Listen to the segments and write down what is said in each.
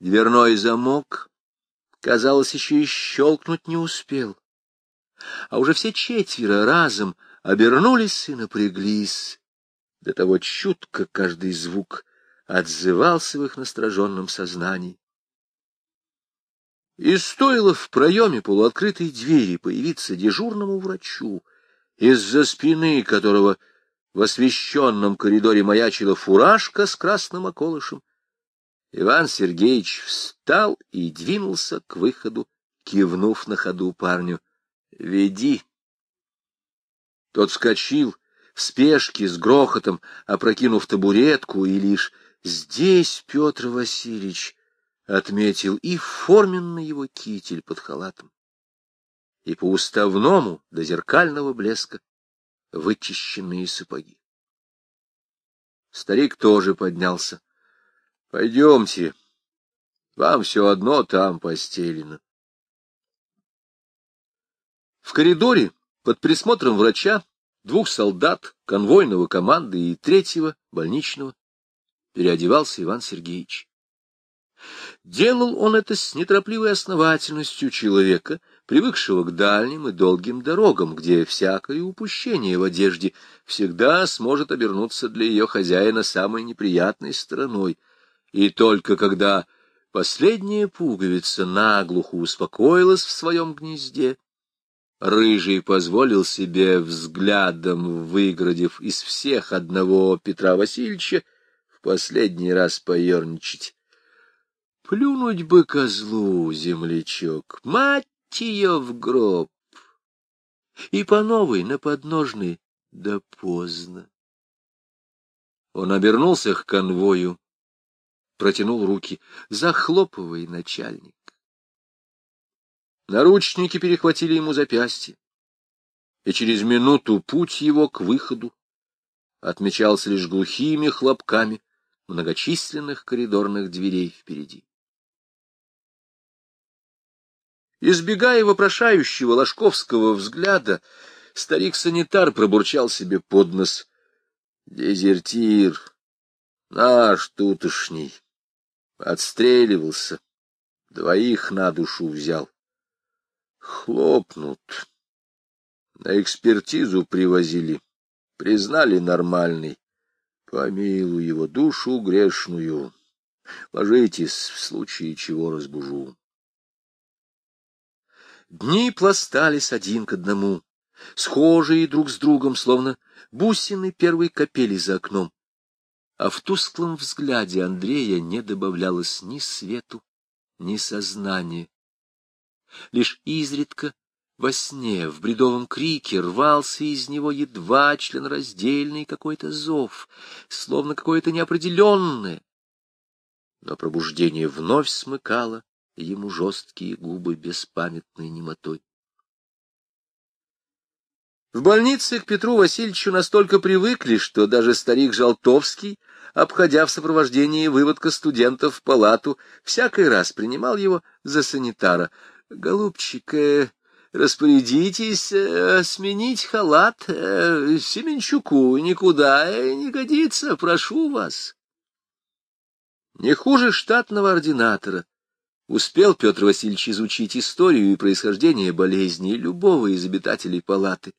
Дверной замок, казалось, еще и щелкнуть не успел. А уже все четверо разом обернулись и напряглись. До того чутко каждый звук отзывался в их настороженном сознании. И стоило в проеме полуоткрытой двери появиться дежурному врачу, из-за спины которого в освещенном коридоре маячила фуражка с красным околышем, Иван Сергеевич встал и двинулся к выходу, кивнув на ходу парню. — Веди. Тот вскочил в спешке с грохотом, опрокинув табуретку, и лишь здесь Петр Васильевич отметил и форменный его китель под халатом, и по уставному до зеркального блеска вычищенные сапоги. Старик тоже поднялся. — Пойдемте, вам все одно там постелено. В коридоре под присмотром врача, двух солдат, конвойного команды и третьего, больничного, переодевался Иван Сергеевич. Делал он это с неторопливой основательностью человека, привыкшего к дальним и долгим дорогам, где всякое упущение в одежде всегда сможет обернуться для ее хозяина самой неприятной стороной. И только когда последняя пуговица наглухо успокоилась в своем гнезде, Рыжий позволил себе взглядом, выградив из всех одного Петра Васильевича, в последний раз поерничать. Плюнуть бы козлу, землячок, мать ее в гроб. И по новой, на подножный, да поздно. Он обернулся к конвою, протянул руки. Захлопывай, начальник. Наручники перехватили ему запястье, и через минуту путь его к выходу отмечался лишь глухими хлопками многочисленных коридорных дверей впереди. Избегая вопрошающего ложковского взгляда, старик-санитар пробурчал себе под нос. Дезертир, наш тутошний, отстреливался, двоих на душу взял. Хлопнут. На экспертизу привозили, признали нормальный. Помилуй его душу грешную. Ложитесь, в случае чего разбужу. Дни пластались один к одному, схожие друг с другом, словно бусины первой капели за окном. А в тусклом взгляде Андрея не добавлялось ни свету, ни сознания. Лишь изредка во сне, в бредовом крике, рвался из него едва членораздельный какой-то зов, словно какое-то неопределенное. Но пробуждение вновь смыкало ему жесткие губы беспамятной немотой. В больнице к Петру Васильевичу настолько привыкли, что даже старик Жалтовский, обходя в сопровождении выводка студентов в палату, всякий раз принимал его за санитара. «Голубчик, э, распорядитесь э, сменить халат. Э, Семенчуку никуда э, не годится, прошу вас». Не хуже штатного ординатора, Успел Петр Васильевич изучить историю и происхождение болезни любого из обитателей палаты,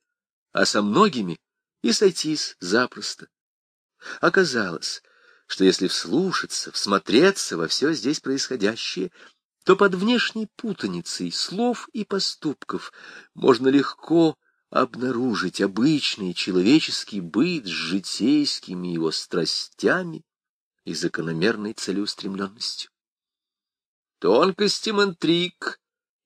а со многими и сойтись запросто. Оказалось, что если вслушаться, всмотреться во все здесь происходящее, то под внешней путаницей слов и поступков можно легко обнаружить обычный человеческий быт с житейскими его страстями и закономерной целеустремленностью. Тонкостям интриг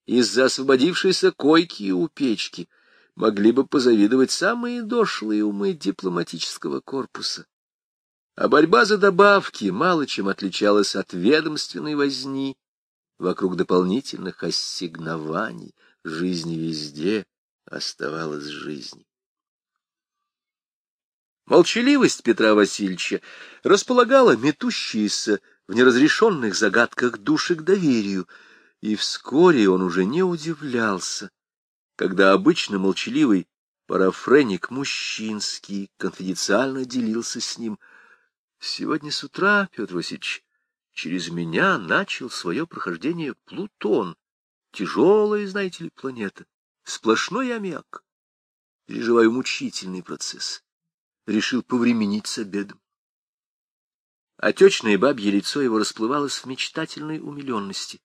из-за освободившейся койки у печки могли бы позавидовать самые дошлые умы дипломатического корпуса. А борьба за добавки мало чем отличалась от ведомственной возни вокруг дополнительных ассигнований. Жизнь везде оставалась жизнью. Молчаливость Петра Васильевича располагала метущиеся в неразрешенных загадках души к доверию, и вскоре он уже не удивлялся, когда обычно молчаливый парафреник Мужчинский конфиденциально делился с ним. Сегодня с утра, Петр Васильевич, через меня начал свое прохождение Плутон. Тяжелая, знаете ли, планета. Сплошной аммиак. Переживаю мучительный процесс. Решил повременить с обедом. Отечное бабье лицо его расплывалось в мечтательной умиленности.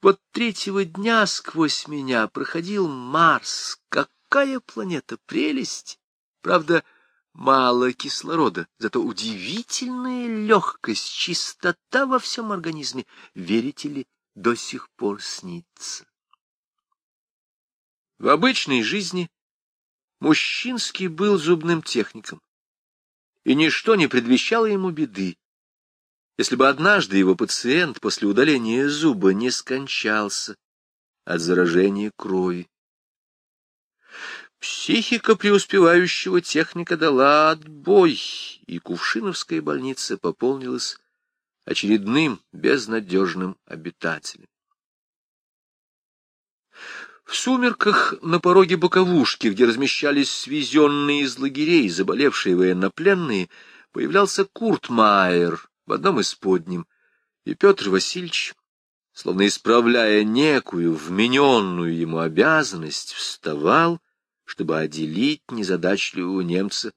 Вот третьего дня сквозь меня проходил Марс. Какая планета! Прелесть! Правда, мало кислорода, зато удивительная легкость, чистота во всем организме. Верите ли, до сих пор снится. В обычной жизни Мужчинский был зубным техником, и ничто не предвещало ему беды. Если бы однажды его пациент после удаления зуба не скончался от заражения крови. Психика преуспевающего техника дала отбой, и Кувшиновская больница пополнилась очередным безнадежным обитателем. В сумерках на пороге боковушки, где размещались свезенные из лагерей заболевшие военнопленные, появлялся Курт Майер в одном из подним, и Петр Васильевич, словно исправляя некую вмененную ему обязанность, вставал, чтобы отделить незадачливого немца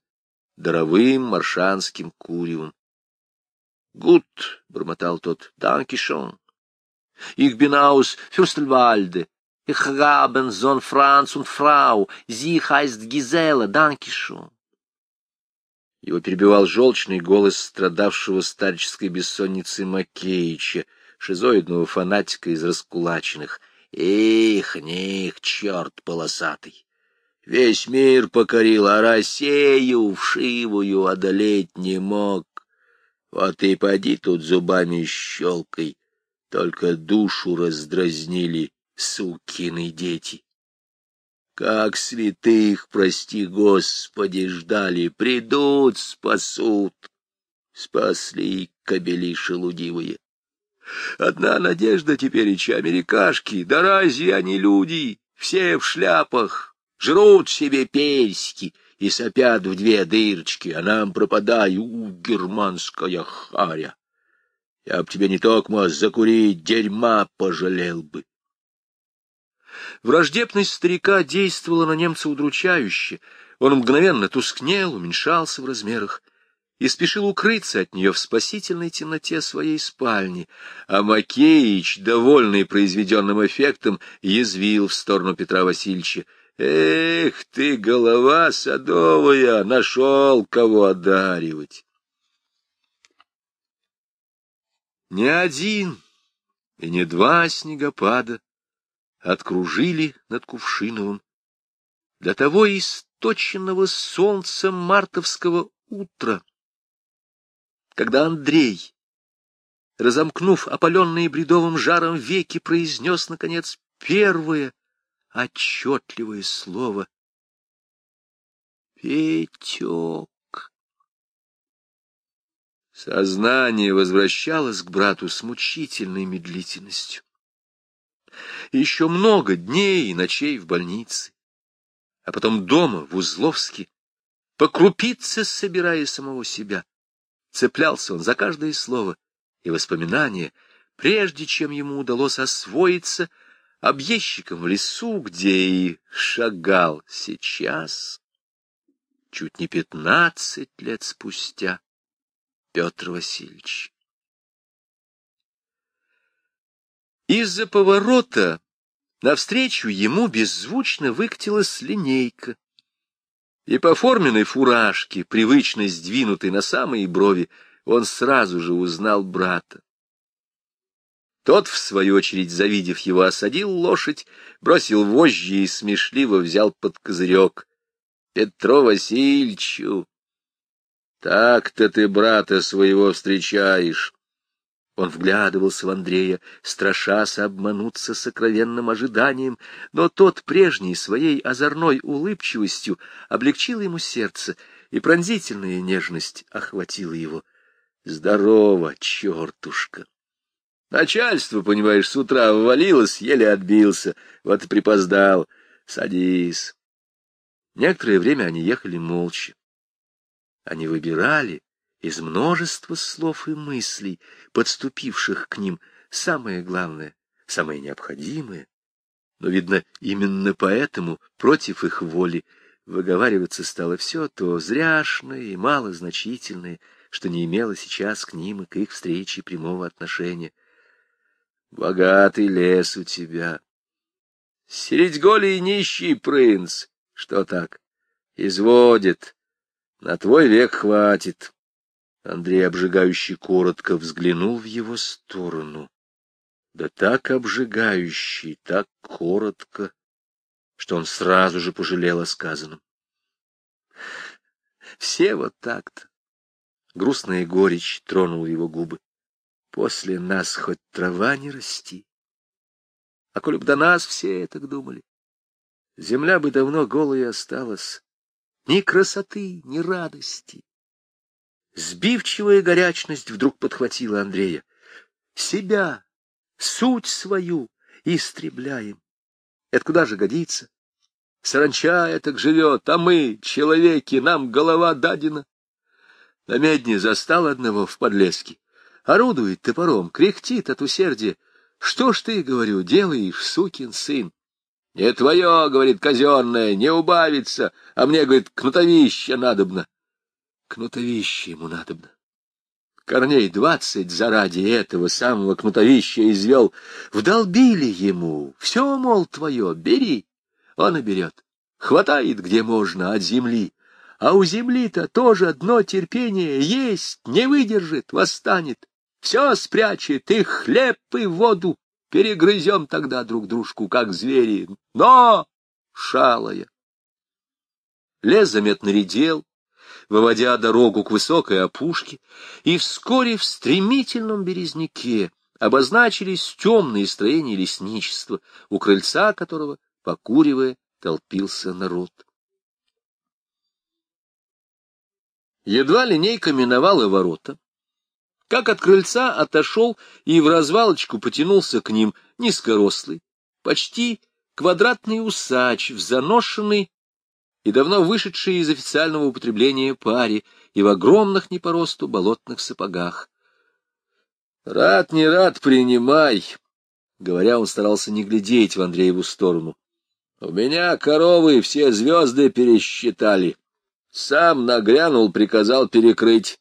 даровым маршанским куревом. «Гуд!» — бормотал тот. «Данкишон!» «Их бинаус фюрстельвальде!» Ich haben Sohn Franz und Frau. Sie heißt Gisela. Dankeschön. Его перебивал желчный голос страдавшего старческой бессонницей Макеича, шизоидного фанатика из раскулаченных. Эх, них, черт полосатый! Весь мир покорил, а Россию вшивую одолеть не мог. Вот и поди тут зубами щелкой, только душу раздразнили сукины дети. Как святых, прости Господи, ждали, придут, спасут. Спасли кобели шелудивые. Одна надежда теперь и америкашки, да разве они люди, все в шляпах, жрут себе персики и сопят в две дырочки, а нам пропадай, у, германская харя. Я б тебе не только закурить дерьма пожалел бы. Враждебность старика действовала на немца удручающе. Он мгновенно тускнел, уменьшался в размерах и спешил укрыться от нее в спасительной темноте своей спальни, а Макеич, довольный произведенным эффектом, язвил в сторону Петра Васильевича. «Эх ты, голова садовая, нашел кого одаривать!» Не один и не два снегопада откружили над Кувшиновым. Для того источенного солнцем мартовского утра, когда Андрей, разомкнув опаленные бредовым жаром веки, произнес, наконец, первое отчетливое слово «Петек». Сознание возвращалось к брату с мучительной медлительностью еще много дней и ночей в больнице, а потом дома, в Узловске, по крупице собирая самого себя. Цеплялся он за каждое слово и воспоминание, прежде чем ему удалось освоиться объездчиком в лесу, где и шагал сейчас, чуть не пятнадцать лет спустя, Петр Васильевич. Из-за поворота навстречу ему беззвучно выкатилась линейка, и по форменной фуражке, привычно сдвинутой на самые брови, он сразу же узнал брата. Тот, в свою очередь, завидев его, осадил лошадь, бросил вожжи и смешливо взял под козырек. — Петро Васильевичу, так-то ты брата своего встречаешь. Он вглядывался в Андрея, страшась обмануться сокровенным ожиданием, но тот прежней своей озорной улыбчивостью облегчил ему сердце, и пронзительная нежность охватила его. Здорово, чертушка! Начальство, понимаешь, с утра ввалилось, еле отбился, вот и припоздал. Садись. Некоторое время они ехали молча. Они выбирали из множества слов и мыслей, подступивших к ним, самое главное, самое необходимое. Но, видно, именно поэтому, против их воли, выговариваться стало все то зряшное и малозначительное, что не имело сейчас к ним и к их встрече прямого отношения. Богатый лес у тебя. Середьголий нищий принц. Что так? Изводит. На твой век хватит. Андрей обжигающий коротко взглянул в его сторону. Да так обжигающий, так коротко, что он сразу же пожалел о сказанном. Все вот так-то. Грустная горечь тронула его губы. После нас хоть трава не расти. А коли б до нас все так думали, земля бы давно голой осталась. Ни красоты, ни радости. Сбивчивая горячность вдруг подхватила Андрея. Себя, суть свою истребляем. Это куда же годится? Саранча этак живет, а мы, человеки, нам голова дадена. На медне застал одного в подлеске. Орудует топором, кряхтит от усердия. Что ж ты, говорю, делаешь, сукин сын? Не твое, говорит, казенное, не убавится, а мне, говорит, кнутовище надобно. Кнутовище ему надобно. Корней двадцать заради этого самого кнутовища извел. Вдолбили ему. Все, мол, твое, бери. Он и берет. Хватает, где можно, от земли. А у земли-то тоже одно терпение есть, не выдержит, восстанет. Все спрячет, и хлеб, и воду. Перегрызем тогда друг дружку, как звери. Но, шалая. Лес заметно редел, выводя дорогу к высокой опушке, и вскоре в стремительном березняке обозначились темные строения лесничества, у крыльца которого, покуривая, толпился народ. Едва линейка миновала ворота, как от крыльца отошел и в развалочку потянулся к ним низкорослый, почти квадратный усач в заношенной и давно вышедшей из официального употребления паре и в огромных не по росту болотных сапогах. «Рад, не рад, принимай!» Говоря, он старался не глядеть в Андрееву сторону. «У меня коровы все звезды пересчитали. Сам нагрянул, приказал перекрыть.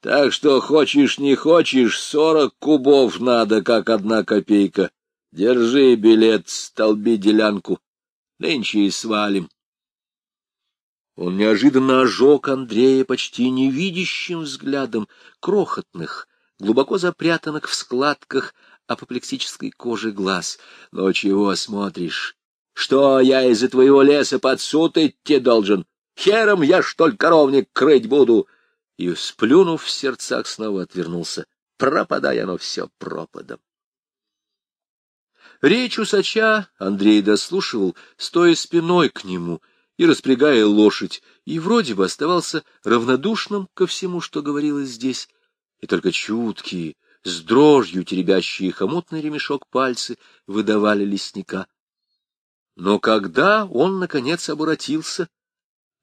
Так что, хочешь не хочешь, сорок кубов надо, как одна копейка. Держи билет, столби делянку. Нынче и свалим. Он неожиданно ожег Андрея почти невидящим взглядом крохотных, глубоко запрятанных в складках апоплексической кожи глаз. Но чего смотришь? Что я из-за твоего леса под суд идти должен? Хером я, что ли, коровник крыть буду? И, сплюнув в сердцах, снова отвернулся. Пропадай оно все пропадом. Речь усача Андрей дослушивал, стоя спиной к нему — и распрягая лошадь, и вроде бы оставался равнодушным ко всему, что говорилось здесь, и только чуткие, с дрожью теребящие хомутный ремешок пальцы выдавали лесника. Но когда он, наконец, оборотился,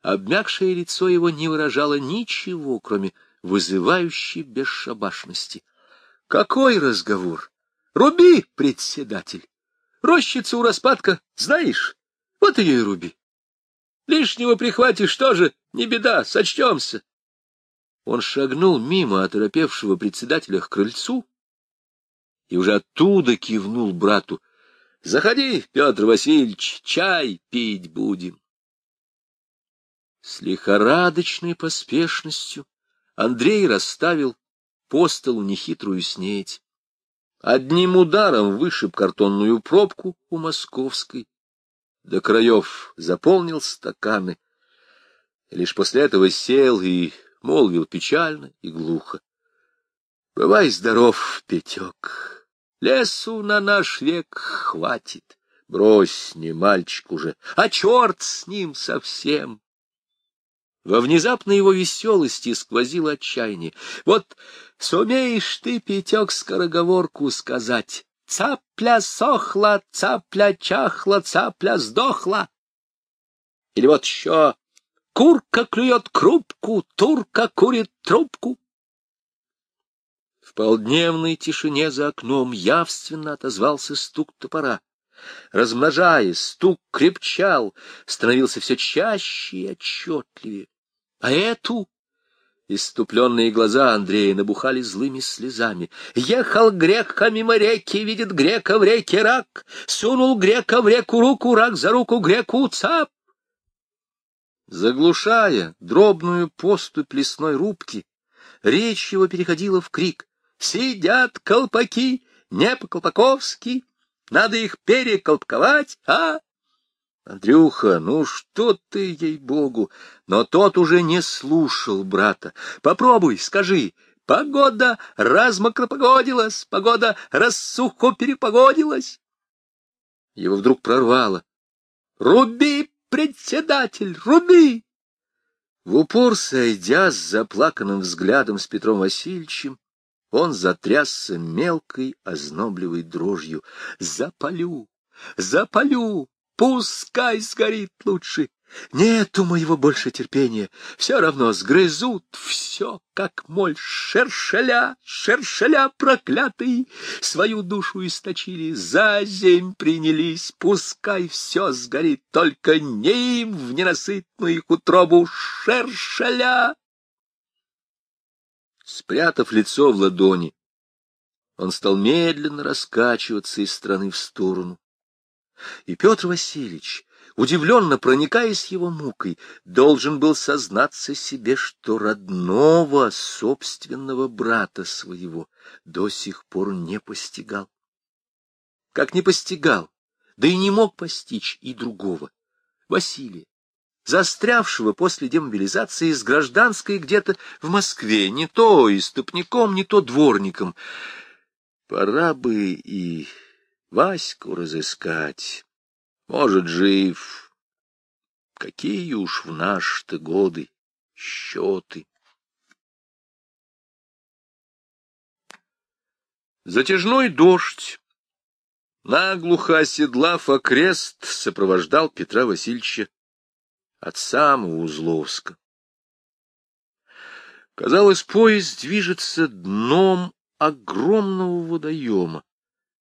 обмякшее лицо его не выражало ничего, кроме вызывающей бесшабашности. Какой разговор? Руби, председатель! Рощица у распадка, знаешь? Вот ее и руби. Лишнего прихватишь тоже, не беда, сочтемся. Он шагнул мимо оторопевшего председателя к крыльцу и уже оттуда кивнул брату. — Заходи, Петр Васильевич, чай пить будем. С лихорадочной поспешностью Андрей расставил по столу нехитрую снеть. Одним ударом вышиб картонную пробку у московской, до краев заполнил стаканы, лишь после этого сел и молвил печально и глухо. — Бывай здоров, Петек, лесу на наш век хватит. Брось, не мальчик уже, а черт с ним совсем. Во внезапной его веселости сквозило отчаяние. Вот сумеешь ты, Петек, скороговорку сказать, Цапля сохла, цапля чахла, цапля сдохла. Или вот еще курка клюет крупку, турка курит трубку. полдневной тишине за окном явственно отозвался стук топора. Размножаясь, стук крепчал, становился все чаще и отчетливее. А эту Иступленные глаза Андрея набухали злыми слезами. Ехал грек мимо реки, видит грека в реке рак. Сунул грека в реку руку, рак за руку греку цап. Заглушая дробную поступь лесной рубки, речь его переходила в крик. «Сидят колпаки, не по-колпаковски, надо их переколпковать, а?» Андрюха, ну что ты, ей-богу! Но тот уже не слушал брата. Попробуй, скажи. Погода размокропогодилась, погода рассухо перепогодилась. Его вдруг прорвало. Руби, председатель, руби! В упор сойдя с заплаканным взглядом с Петром Васильевичем, он затрясся мелкой ознобливой дрожью. «Запалю! Запалю! Пускай сгорит лучше. Нету моего больше терпения. Все равно сгрызут все, как моль. Шершеля, шершеля проклятый, свою душу источили, за земь принялись. Пускай все сгорит, только не им в ненасытную их утробу. Шершеля! Спрятав лицо в ладони, он стал медленно раскачиваться из стороны в сторону. И Петр Васильевич, удивленно проникаясь его мукой, должен был сознаться себе, что родного собственного брата своего до сих пор не постигал. Как не постигал, да и не мог постичь и другого, Василия, застрявшего после демобилизации с гражданской где-то в Москве, не то истопником, не то дворником. Пора бы и Ваську разыскать. Может, жив. Какие уж в наши-то годы счеты. Затяжной дождь, наглухо оседлав окрест, сопровождал Петра Васильевича от самого Узловска. Казалось, поезд движется дном огромного водоема.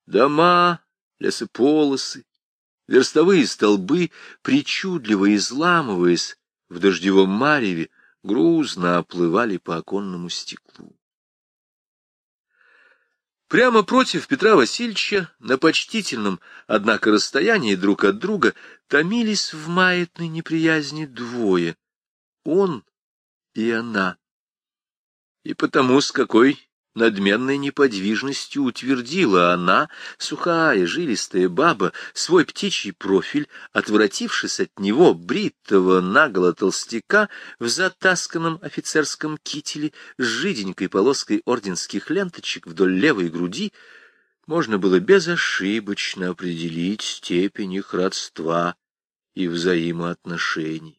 Дома, лесополосы, верстовые столбы, причудливо изламываясь в дождевом мареве, грузно оплывали по оконному стеклу. Прямо против Петра Васильевича, на почтительном, однако, расстоянии друг от друга, томились в маятной неприязни двое — он и она. И потому с какой надменной неподвижностью утвердила она, сухая, жилистая баба, свой птичий профиль, отвратившись от него, бритого наголо толстяка в затасканном офицерском кителе с жиденькой полоской орденских ленточек вдоль левой груди, можно было безошибочно определить степень их родства и взаимоотношений.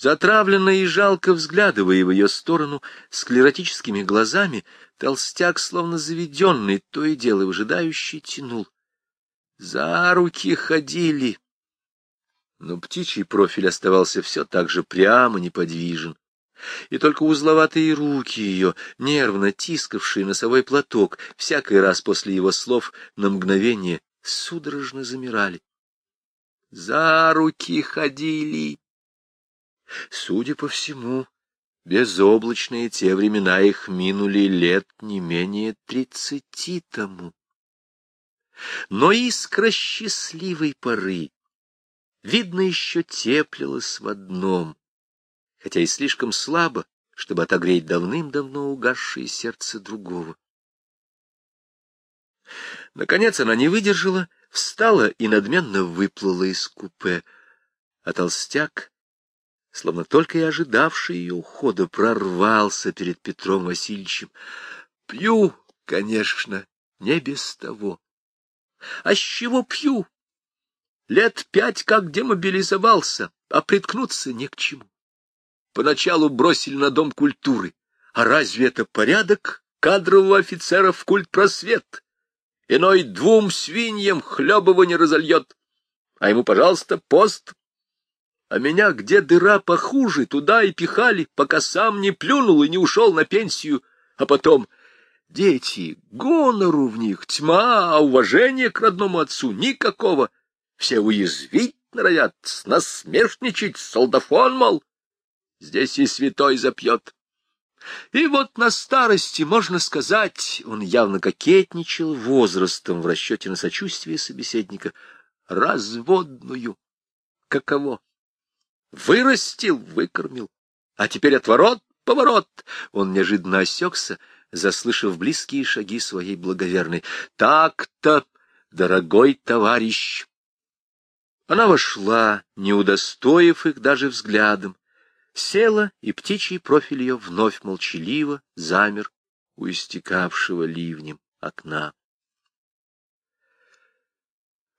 Затравленно и жалко взглядывая в ее сторону склеротическими глазами, толстяк, словно заведенный, то и дело выжидающий, тянул. За руки ходили. Но птичий профиль оставался все так же прямо неподвижен. И только узловатые руки ее, нервно тискавшие носовой платок, всякий раз после его слов на мгновение судорожно замирали. За руки ходили. Судя по всему, безоблачные те времена их минули лет не менее тридцати тому. Но искра счастливой поры, видно, еще теплилась в одном, хотя и слишком слабо, чтобы отогреть давным-давно угасшее сердце другого. Наконец она не выдержала, встала и надменно выплыла из купе, а толстяк словно только и ожидавший ее ухода, прорвался перед Петром Васильевичем. Пью, конечно, не без того. А с чего пью? Лет пять как демобилизовался, а приткнуться не к чему. Поначалу бросили на дом культуры. А разве это порядок кадрового офицера в культ просвет? Иной двум свиньям хлебова не разольет. А ему, пожалуйста, пост а меня где дыра похуже, туда и пихали, пока сам не плюнул и не ушел на пенсию. А потом дети, гонору в них, тьма, а уважения к родному отцу никакого. Все уязвить норовят, насмешничать, солдафон, мол. Здесь и святой запьет. И вот на старости, можно сказать, он явно кокетничал возрастом в расчете на сочувствие собеседника, разводную. Каково? Вырастил, выкормил. А теперь отворот, поворот. Он неожиданно осекся, заслышав близкие шаги своей благоверной. Так-то, дорогой товарищ. Она вошла, не удостоив их даже взглядом, села, и птичий профиль ее вновь молчаливо замер у истекавшего ливнем окна.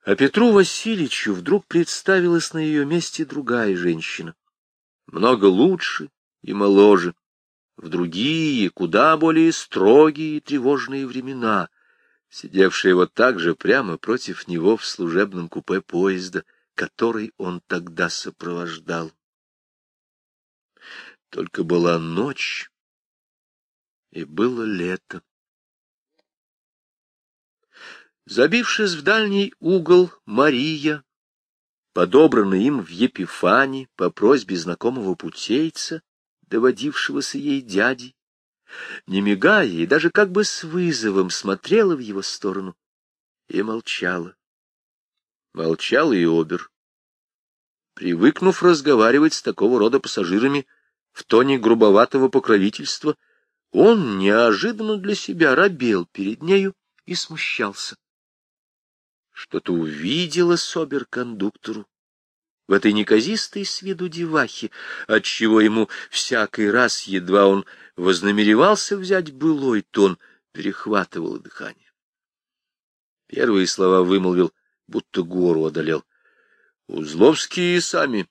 А Петру Васильевичу вдруг представилась на ее месте другая женщина, много лучше и моложе, в другие, куда более строгие и тревожные времена, сидевшая вот так же прямо против него в служебном купе поезда, который он тогда сопровождал. Только была ночь, и было лето. Забившись в дальний угол, Мария, подобранная им в Епифане по просьбе знакомого путейца, доводившегося ей дядей, не мигая и даже как бы с вызовом смотрела в его сторону и молчала. Молчал и Обер. Привыкнув разговаривать с такого рода пассажирами, в тоне грубоватого покровительства, он неожиданно для себя робел перед нею и смущался. Что-то увидела Собер-кондуктору в этой неказистой с виду девахе, отчего ему всякий раз, едва он вознамеревался взять былой тон, перехватывало дыхание. Первые слова вымолвил, будто гору одолел. Узловские сами.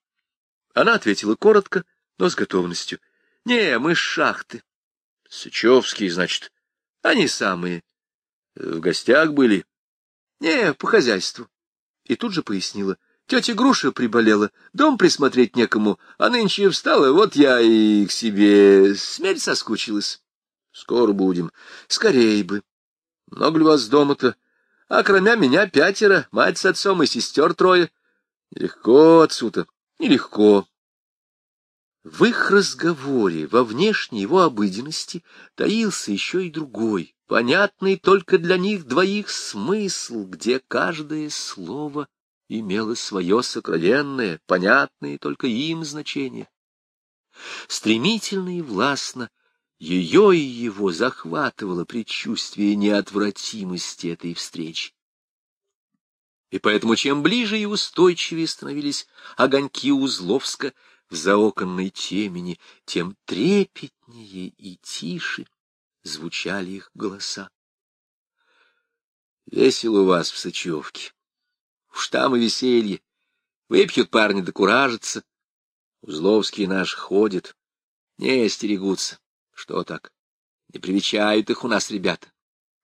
Она ответила коротко, но с готовностью. — Не, мы с шахты. — Сычевские, значит. Они самые. В гостях были? — Не, по хозяйству. И тут же пояснила. Тетя Груша приболела, дом присмотреть некому, а нынче встала, вот я и к себе смерть соскучилась. Скоро будем. Скорей бы. Много ли вас дома-то? А кроме меня пятеро, мать с отцом и сестер трое. Легко отсюда. Нелегко. В их разговоре, во внешней его обыденности, таился еще и другой, понятный только для них двоих смысл, где каждое слово имело свое сокровенное, понятное только им значение. Стремительно и властно ее и его захватывало предчувствие неотвратимости этой встречи. И поэтому чем ближе и устойчивее становились огоньки Узловска, в заоконной темени, тем трепетнее и тише звучали их голоса. Весело у вас в Сычевке. Уж там веселье. Выпьют парни да куражатся. Узловские наши ходят. Не стерегутся. Что так? Не привечают их у нас ребята.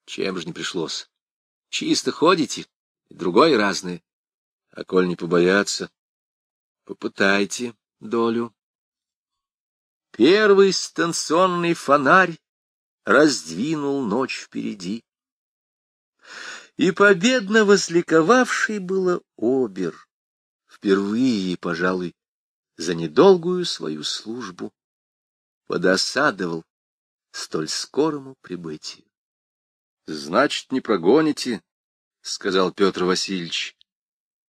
Чем же не пришлось? Чисто ходите, и другое разное. А коль не побояться, попытайте долю. Первый станционный фонарь раздвинул ночь впереди. И победно возликовавший было Обер, впервые, пожалуй, за недолгую свою службу, подосадовал столь скорому прибытию. — Значит, не прогоните, — сказал Петр Васильевич.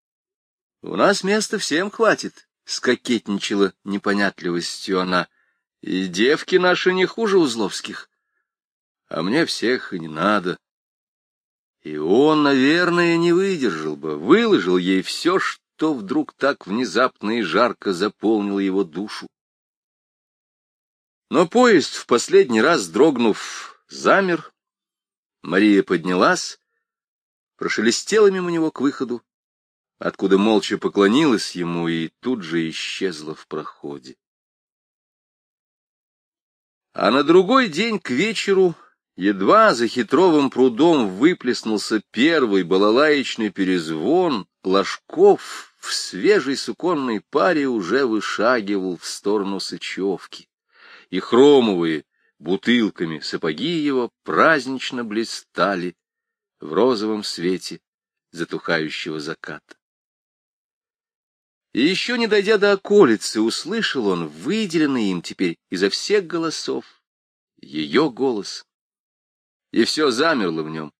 — У нас места всем хватит, скокетничала непонятливостью она. И девки наши не хуже узловских. А мне всех и не надо. И он, наверное, не выдержал бы, выложил ей все, что вдруг так внезапно и жарко заполнило его душу. Но поезд, в последний раз дрогнув, замер. Мария поднялась, прошелестела мимо него к выходу, откуда молча поклонилась ему и тут же исчезла в проходе. А на другой день к вечеру, едва за хитровым прудом выплеснулся первый балалаечный перезвон, Ложков в свежей суконной паре уже вышагивал в сторону Сычевки, и хромовые, бутылками сапоги его празднично блистали в розовом свете затухающего заката. И еще не дойдя до околицы, услышал он, выделенный им теперь изо всех голосов, ее голос. И все замерло в нем,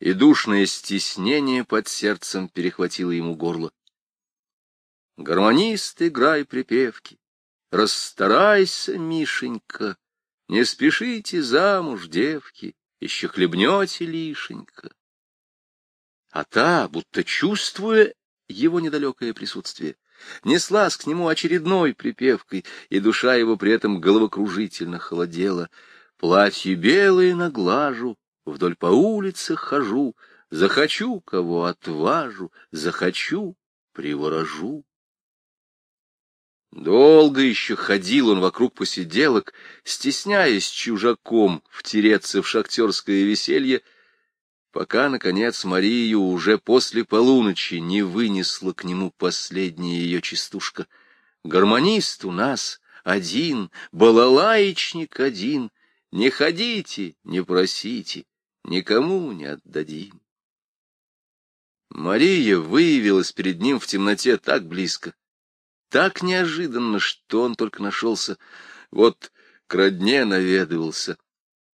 и душное стеснение под сердцем перехватило ему горло. Гармонист, играй припевки, расстарайся, Мишенька, не спешите замуж, девки, еще хлебнете лишенько. А та, будто чувствуя его недалекое присутствие, неслась к нему очередной припевкой, и душа его при этом головокружительно холодела. Платье белое наглажу, вдоль по улице хожу, захочу, кого отважу, захочу, приворожу. Долго еще ходил он вокруг посиделок, стесняясь чужаком втереться в шахтерское веселье, пока, наконец, Марию уже после полуночи не вынесла к нему последняя ее частушка. Гармонист у нас один, балалаечник один, не ходите, не просите, никому не отдадим. Мария выявилась перед ним в темноте так близко, так неожиданно, что он только нашелся. Вот к родне наведывался.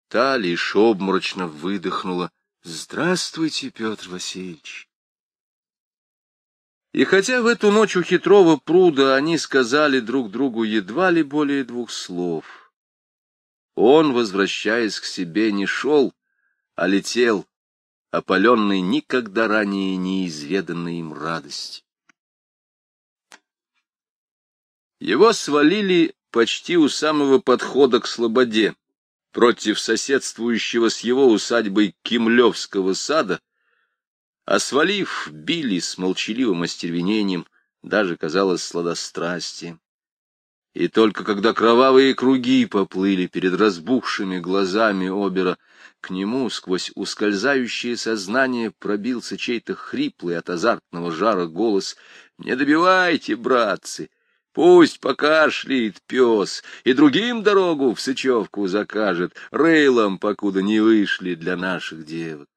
Та лишь обморочно выдохнула. «Здравствуйте, Петр Васильевич!» И хотя в эту ночь у хитрого пруда они сказали друг другу едва ли более двух слов, он, возвращаясь к себе, не шел, а летел, опаленный никогда ранее неизведанной им радостью. Его свалили почти у самого подхода к Слободе, против соседствующего с его усадьбой Кимлевского сада, а свалив, били с молчаливым остервенением, даже, казалось, сладострастием. И только когда кровавые круги поплыли перед разбухшими глазами Обера, к нему сквозь ускользающее сознание пробился чей-то хриплый от азартного жара голос «Не добивайте, братцы!» Пусть покашляет пес, и другим дорогу в Сычевку закажет, рейлом, покуда не вышли для наших девок.